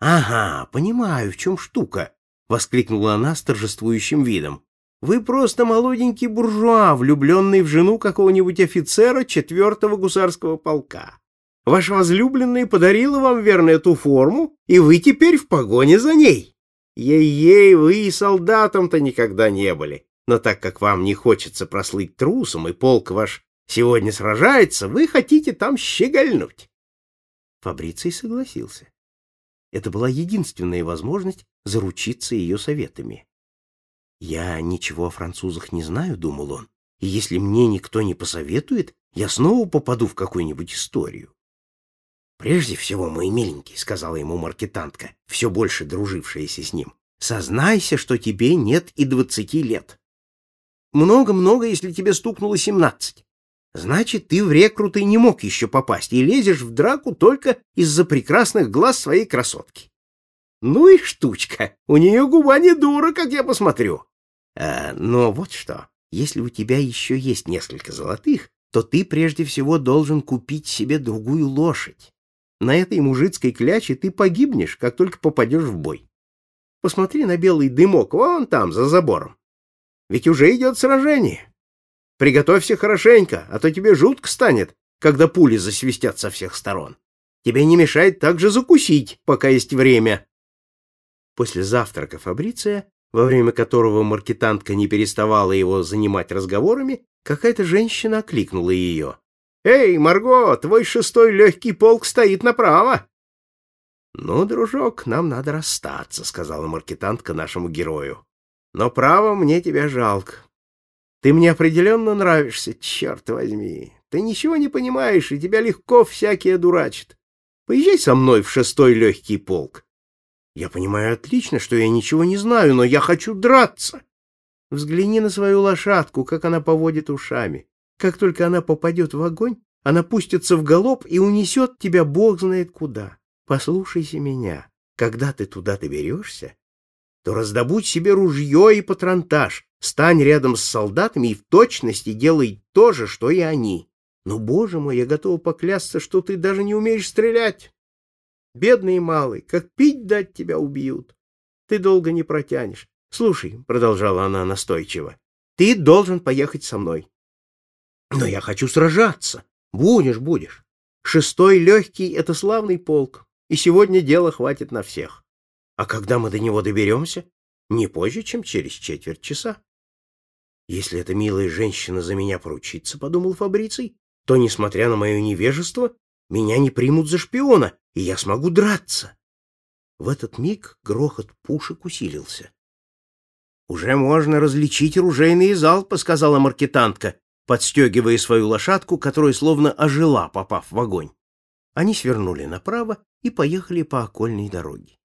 Ага, понимаю, в чем штука, воскликнула она с торжествующим видом. Вы просто молоденький буржуа, влюбленный в жену какого-нибудь офицера четвертого гусарского полка. Ваша возлюбленная подарила вам, верно, эту форму, и вы теперь в погоне за ней. Ей-ей, вы и солдатом-то никогда не были. Но так как вам не хочется прослыть трусом, и полк ваш сегодня сражается, вы хотите там щегольнуть. Фабриций согласился. Это была единственная возможность заручиться ее советами. «Я ничего о французах не знаю», — думал он, «и если мне никто не посоветует, я снова попаду в какую-нибудь историю». «Прежде всего, мой миленький», — сказала ему маркетантка, все больше дружившаяся с ним, «сознайся, что тебе нет и двадцати лет. Много-много, если тебе стукнуло семнадцать. Значит, ты в рекруты не мог еще попасть и лезешь в драку только из-за прекрасных глаз своей красотки. Ну и штучка, у нее губа не дура, как я посмотрю. А, но вот что, если у тебя еще есть несколько золотых, то ты прежде всего должен купить себе другую лошадь. На этой мужицкой кляче ты погибнешь, как только попадешь в бой. Посмотри на белый дымок вон там, за забором. Ведь уже идет сражение. Приготовься хорошенько, а то тебе жутко станет, когда пули засвистят со всех сторон. Тебе не мешает также закусить, пока есть время. После завтрака Фабриция, во время которого маркетантка не переставала его занимать разговорами, какая-то женщина окликнула ее. «Эй, Марго, твой шестой легкий полк стоит направо!» «Ну, дружок, нам надо расстаться», — сказала маркетантка нашему герою. «Но право мне тебя жалко. Ты мне определенно нравишься, черт возьми. Ты ничего не понимаешь, и тебя легко всякие дурачат. Поезжай со мной в шестой легкий полк. Я понимаю отлично, что я ничего не знаю, но я хочу драться. Взгляни на свою лошадку, как она поводит ушами. Как только она попадет в огонь, она пустится в галоп и унесет тебя бог знает куда. Послушайся меня. Когда ты туда доберешься, то раздобудь себе ружье и патронтаж, Стань рядом с солдатами и в точности делай то же, что и они. Но, боже мой, я готова поклясться, что ты даже не умеешь стрелять. Бедный малый, как пить дать тебя убьют. Ты долго не протянешь. Слушай, — продолжала она настойчиво, — ты должен поехать со мной. Но я хочу сражаться. Будешь, будешь. Шестой легкий — это славный полк, и сегодня дела хватит на всех. А когда мы до него доберемся? Не позже, чем через четверть часа. Если эта милая женщина за меня поручится, — подумал Фабриций, — то, несмотря на мое невежество, меня не примут за шпиона, и я смогу драться. В этот миг грохот пушек усилился. — Уже можно различить ружейные залпы, — сказала маркетантка, подстегивая свою лошадку, которая словно ожила, попав в огонь. Они свернули направо и поехали по окольной дороге.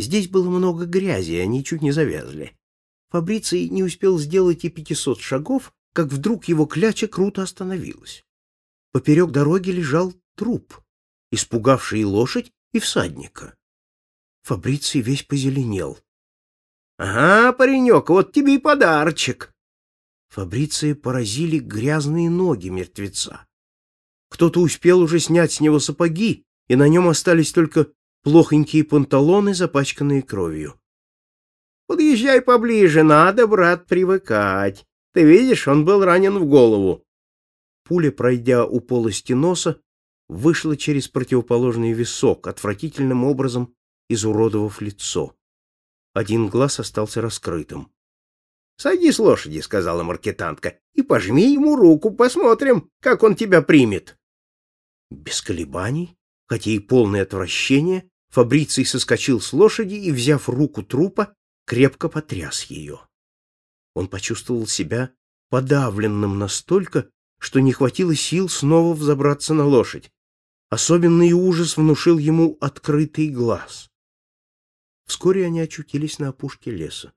Здесь было много грязи, и они чуть не завязли. Фабриций не успел сделать и пятисот шагов, как вдруг его кляча круто остановилась. Поперек дороги лежал труп, испугавший лошадь и всадника. Фабриций весь позеленел. — Ага, паренек, вот тебе и подарочек. Фабриции поразили грязные ноги мертвеца. Кто-то успел уже снять с него сапоги, и на нем остались только плохонькие панталоны, запачканные кровью. Подъезжай поближе, надо, брат, привыкать. Ты видишь, он был ранен в голову. Пуля, пройдя у полости носа, вышла через противоположный висок, отвратительным образом изуродовав лицо. Один глаз остался раскрытым. — Сойди с лошади, — сказала маркетантка, — и пожми ему руку, посмотрим, как он тебя примет. Без колебаний, хотя и полное отвращение, Фабриций соскочил с лошади и, взяв руку трупа, крепко потряс ее. Он почувствовал себя подавленным настолько, что не хватило сил снова взобраться на лошадь. Особенный ужас внушил ему открытый глаз. Вскоре они очутились на опушке леса.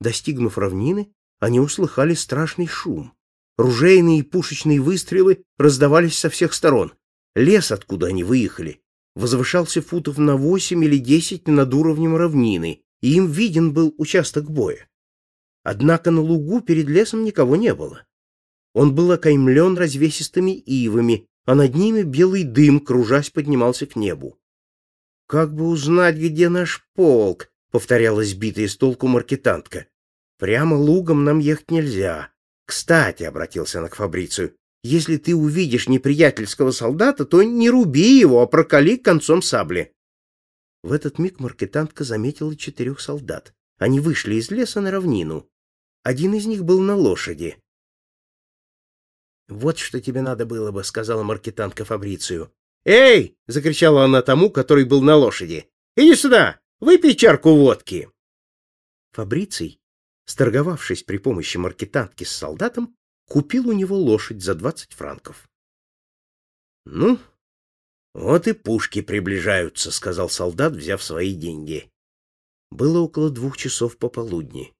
Достигнув равнины, они услыхали страшный шум. Ружейные и пушечные выстрелы раздавались со всех сторон. Лес, откуда они выехали, возвышался футов на восемь или десять над уровнем равнины, и им виден был участок боя. Однако на лугу перед лесом никого не было. Он был окаймлен развесистыми ивами, а над ними белый дым, кружась, поднимался к небу. Как бы узнать, где наш полк? повторяла сбитая с толку маркетантка. Прямо лугом нам ехать нельзя. Кстати, обратился она к Фабрицию, если ты увидишь неприятельского солдата, то не руби его, а проколи концом сабли. В этот миг маркетантка заметила четырех солдат. Они вышли из леса на равнину. Один из них был на лошади. «Вот что тебе надо было бы», — сказала маркетантка Фабрицию. «Эй!» — закричала она тому, который был на лошади. «Иди сюда! Выпей чарку водки!» Фабриций, сторговавшись при помощи маркетантки с солдатом, купил у него лошадь за двадцать франков. «Ну, вот и пушки приближаются», — сказал солдат, взяв свои деньги. Было около двух часов пополудни.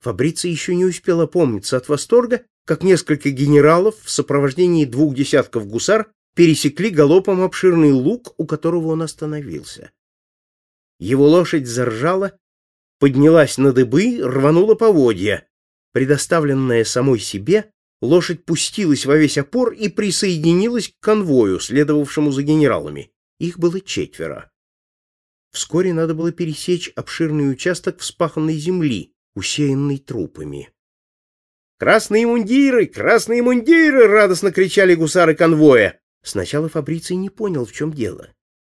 Фабриций еще не успел опомниться от восторга, как несколько генералов в сопровождении двух десятков гусар пересекли галопом обширный луг, у которого он остановился. Его лошадь заржала, поднялась на дыбы, рванула поводья. Предоставленная самой себе, лошадь пустилась во весь опор и присоединилась к конвою, следовавшему за генералами. Их было четверо. Вскоре надо было пересечь обширный участок вспаханной земли, усеянный трупами. «Красные мундиры! Красные мундиры!» — радостно кричали гусары конвоя. Сначала Фабриций не понял, в чем дело.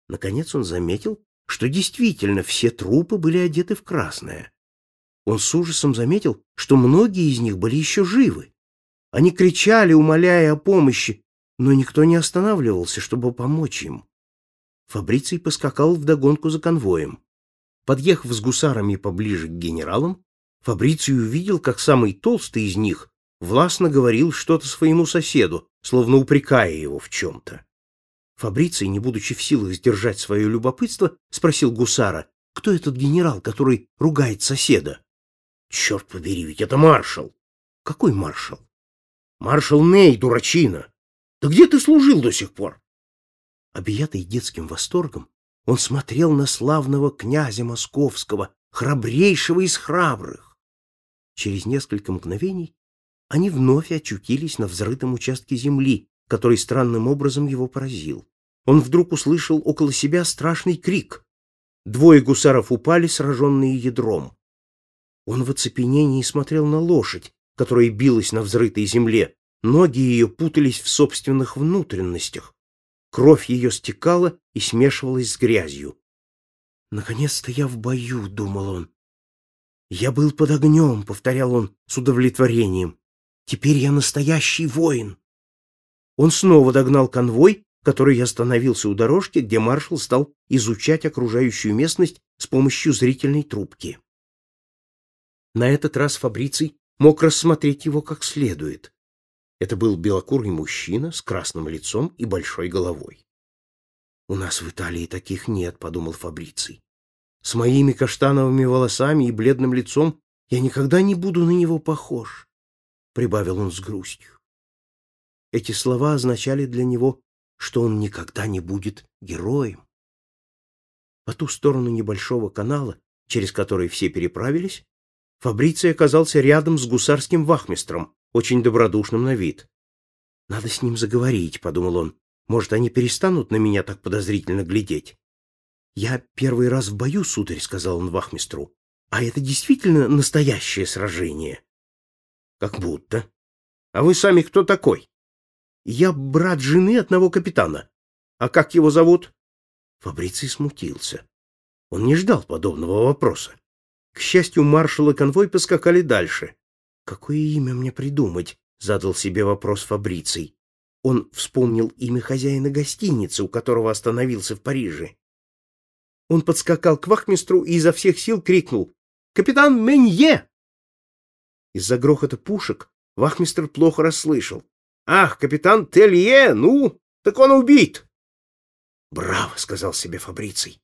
Наконец он заметил, что действительно все трупы были одеты в красное. Он с ужасом заметил, что многие из них были еще живы. Они кричали, умоляя о помощи, но никто не останавливался, чтобы помочь им. Фабриций поскакал вдогонку за конвоем. Подъехав с гусарами поближе к генералам, Фабриций увидел, как самый толстый из них властно говорил что-то своему соседу, словно упрекая его в чем-то. Фабриций, не будучи в силах сдержать свое любопытство, спросил гусара, кто этот генерал, который ругает соседа? Черт побери, ведь это маршал. Какой маршал? Маршал Ней, дурачина. Да где ты служил до сих пор? Объятый детским восторгом, он смотрел на славного князя московского, храбрейшего из храбрых. Через несколько мгновений они вновь очутились на взрытом участке земли, который странным образом его поразил. Он вдруг услышал около себя страшный крик. Двое гусаров упали, сраженные ядром. Он в оцепенении смотрел на лошадь, которая билась на взрытой земле. Ноги ее путались в собственных внутренностях. Кровь ее стекала и смешивалась с грязью. «Наконец-то я в бою», — думал он. «Я был под огнем», — повторял он с удовлетворением. Теперь я настоящий воин. Он снова догнал конвой, который остановился у дорожки, где маршал стал изучать окружающую местность с помощью зрительной трубки. На этот раз Фабриций мог рассмотреть его как следует. Это был белокурый мужчина с красным лицом и большой головой. «У нас в Италии таких нет», — подумал Фабриций. «С моими каштановыми волосами и бледным лицом я никогда не буду на него похож прибавил он с грустью. Эти слова означали для него, что он никогда не будет героем. По ту сторону небольшого канала, через который все переправились, Фабриций оказался рядом с гусарским вахмистром, очень добродушным на вид. «Надо с ним заговорить», — подумал он. «Может, они перестанут на меня так подозрительно глядеть?» «Я первый раз в бою, сударь», — сказал он вахмистру. «А это действительно настоящее сражение?» Как будто. А вы сами кто такой? Я брат жены одного капитана. А как его зовут? Фабриций смутился. Он не ждал подобного вопроса. К счастью, маршал и конвой поскакали дальше. Какое имя мне придумать? задал себе вопрос Фабриций. Он вспомнил имя хозяина гостиницы, у которого остановился в Париже. Он подскакал к вахмистру и изо всех сил крикнул: "Капитан Менье!" Из-за грохота пушек вахмистр плохо расслышал. «Ах, капитан Телье, ну, так он убит!» «Браво!» — сказал себе Фабриций.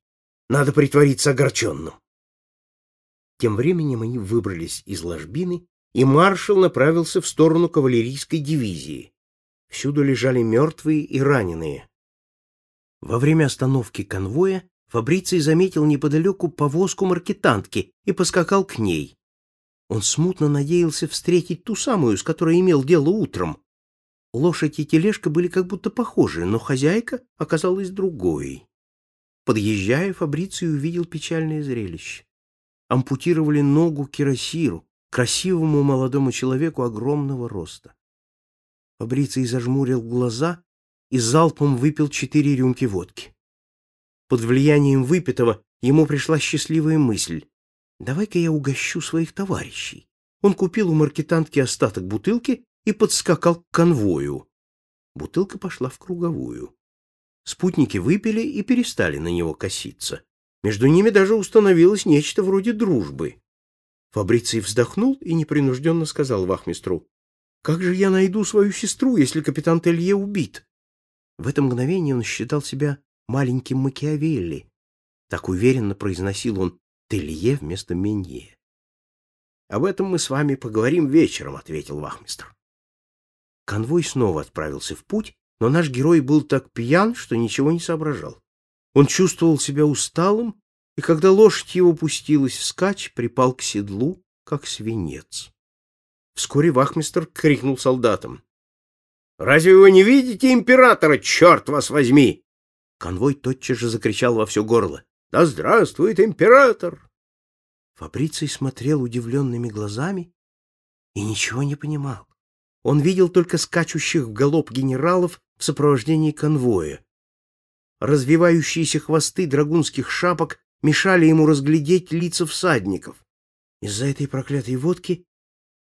«Надо притвориться огорченным». Тем временем они выбрались из ложбины, и маршал направился в сторону кавалерийской дивизии. Всюду лежали мертвые и раненые. Во время остановки конвоя Фабриций заметил неподалеку повозку маркетантки и поскакал к ней. Он смутно надеялся встретить ту самую, с которой имел дело утром. Лошадь и тележка были как будто похожи, но хозяйка оказалась другой. Подъезжая, Фабриций увидел печальное зрелище. Ампутировали ногу Кирасиру, красивому молодому человеку огромного роста. Фабриций зажмурил глаза и залпом выпил четыре рюмки водки. Под влиянием выпитого ему пришла счастливая мысль. «Давай-ка я угощу своих товарищей». Он купил у маркетантки остаток бутылки и подскакал к конвою. Бутылка пошла в круговую. Спутники выпили и перестали на него коситься. Между ними даже установилось нечто вроде дружбы. Фабриций вздохнул и непринужденно сказал вахмистру, «Как же я найду свою сестру, если капитан Телье убит?» В это мгновение он считал себя маленьким Макиавелли. Так уверенно произносил он Телье вместо Менье. «Об этом мы с вами поговорим вечером», — ответил вахмистр. Конвой снова отправился в путь, но наш герой был так пьян, что ничего не соображал. Он чувствовал себя усталым, и когда лошадь его пустилась вскачь, припал к седлу, как свинец. Вскоре вахмистр крикнул солдатам. «Разве вы не видите императора, черт вас возьми?» Конвой тотчас же закричал во все горло. «Да здравствует император!» Фабриций смотрел удивленными глазами и ничего не понимал. Он видел только скачущих в галоп генералов в сопровождении конвоя. Развивающиеся хвосты драгунских шапок мешали ему разглядеть лица всадников. Из-за этой проклятой водки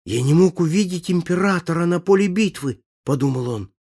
я не мог увидеть императора на поле битвы, подумал он.